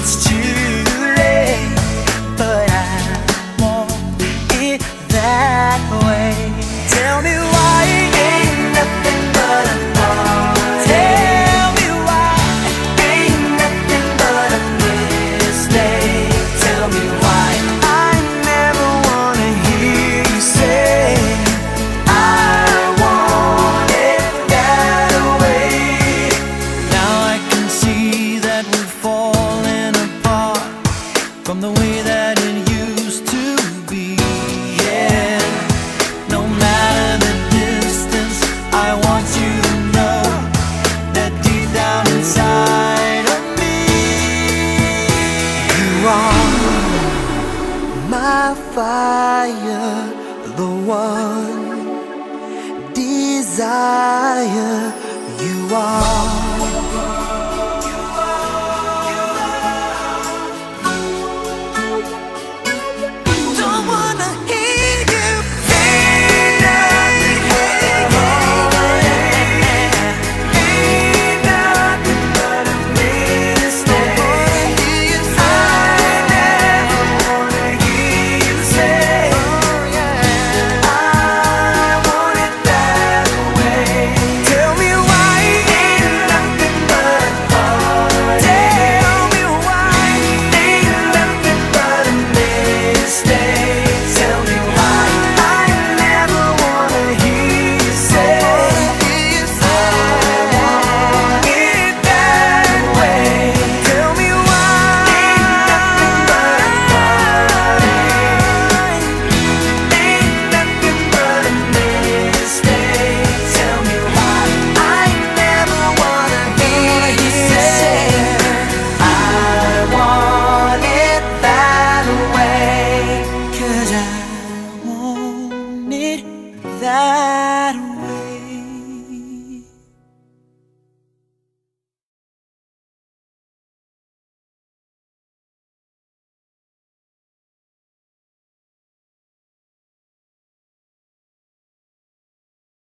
it's too late, but I want it that way. Tell me why ain't nothing but a. Tell me why ain't nothing but a mistake. Tell me why I never wanna hear you say I want it that way. Now I can see that we're falling fire, the one desire. You are